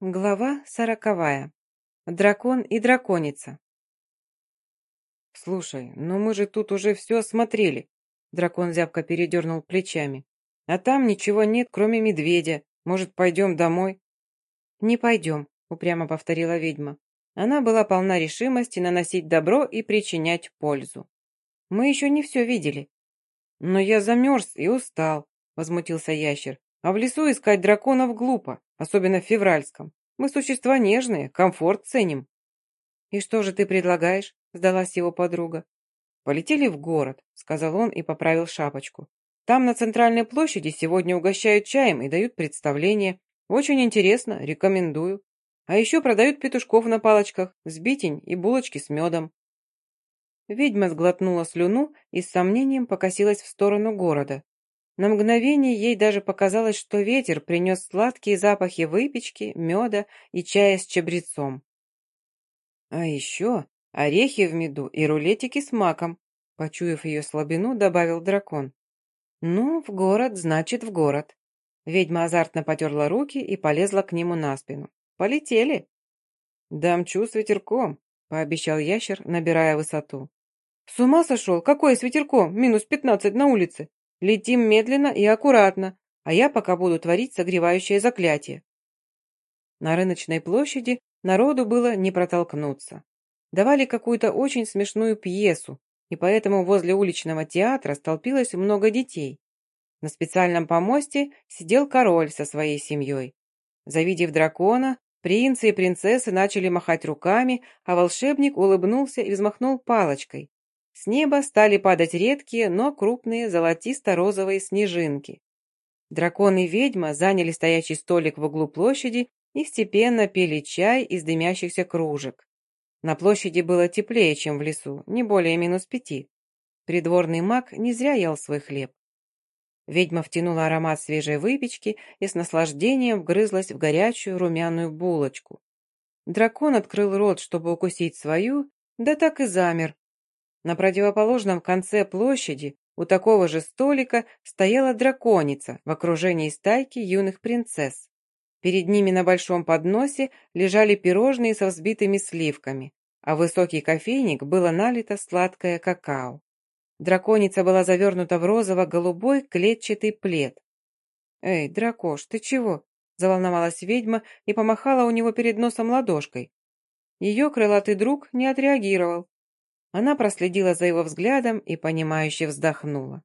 Глава сороковая. Дракон и драконица. «Слушай, ну мы же тут уже все осмотрели», — дракон зябко передернул плечами. «А там ничего нет, кроме медведя. Может, пойдем домой?» «Не пойдем», — упрямо повторила ведьма. Она была полна решимости наносить добро и причинять пользу. «Мы еще не все видели». «Но я замерз и устал», — возмутился ящер. «А в лесу искать драконов глупо особенно в февральском. Мы существа нежные, комфорт ценим». «И что же ты предлагаешь?» – сдалась его подруга. «Полетели в город», – сказал он и поправил шапочку. «Там на центральной площади сегодня угощают чаем и дают представление. Очень интересно, рекомендую. А еще продают петушков на палочках, сбитень и булочки с медом». Ведьма сглотнула слюну и с сомнением покосилась в сторону города. На мгновение ей даже показалось, что ветер принес сладкие запахи выпечки, меда и чая с чабрецом. «А еще орехи в меду и рулетики с маком», почуяв ее слабину, добавил дракон. «Ну, в город, значит, в город». Ведьма азартно потерла руки и полезла к нему на спину. «Полетели!» «Дамчу с ветерком», — пообещал ящер, набирая высоту. «С ума сошел? Какой с ветерком? Минус пятнадцать на улице!» Летим медленно и аккуратно, а я пока буду творить согревающее заклятие. На рыночной площади народу было не протолкнуться. Давали какую-то очень смешную пьесу, и поэтому возле уличного театра столпилось много детей. На специальном помосте сидел король со своей семьей. Завидев дракона, принцы и принцессы начали махать руками, а волшебник улыбнулся и взмахнул палочкой. С неба стали падать редкие, но крупные золотисто-розовые снежинки. Дракон и ведьма заняли стоячий столик в углу площади и степенно пили чай из дымящихся кружек. На площади было теплее, чем в лесу, не более минус пяти. Придворный маг не зря ел свой хлеб. Ведьма втянула аромат свежей выпечки и с наслаждением вгрызлась в горячую румяную булочку. Дракон открыл рот, чтобы укусить свою, да так и замер, на противоположном конце площади у такого же столика стояла драконица в окружении стайки юных принцесс. Перед ними на большом подносе лежали пирожные со взбитыми сливками, а в высокий кофейник было налито сладкое какао. Драконица была завернута в розово-голубой клетчатый плед. «Эй, дракош, ты чего?» – заволновалась ведьма и помахала у него перед носом ладошкой. Ее крылатый друг не отреагировал, она проследила за его взглядом и, понимающе вздохнула.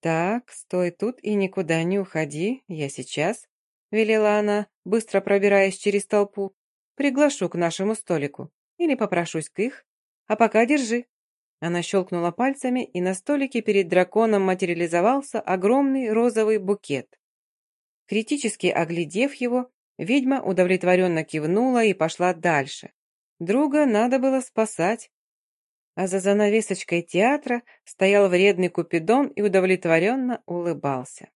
«Так, стой тут и никуда не уходи, я сейчас», — велела она, быстро пробираясь через толпу. «Приглашу к нашему столику или попрошусь к их, а пока держи». Она щелкнула пальцами, и на столике перед драконом материализовался огромный розовый букет. Критически оглядев его, ведьма удовлетворенно кивнула и пошла дальше. Друга надо было спасать, а за занавесочкой театра стоял вредный Купидон и удовлетворенно улыбался.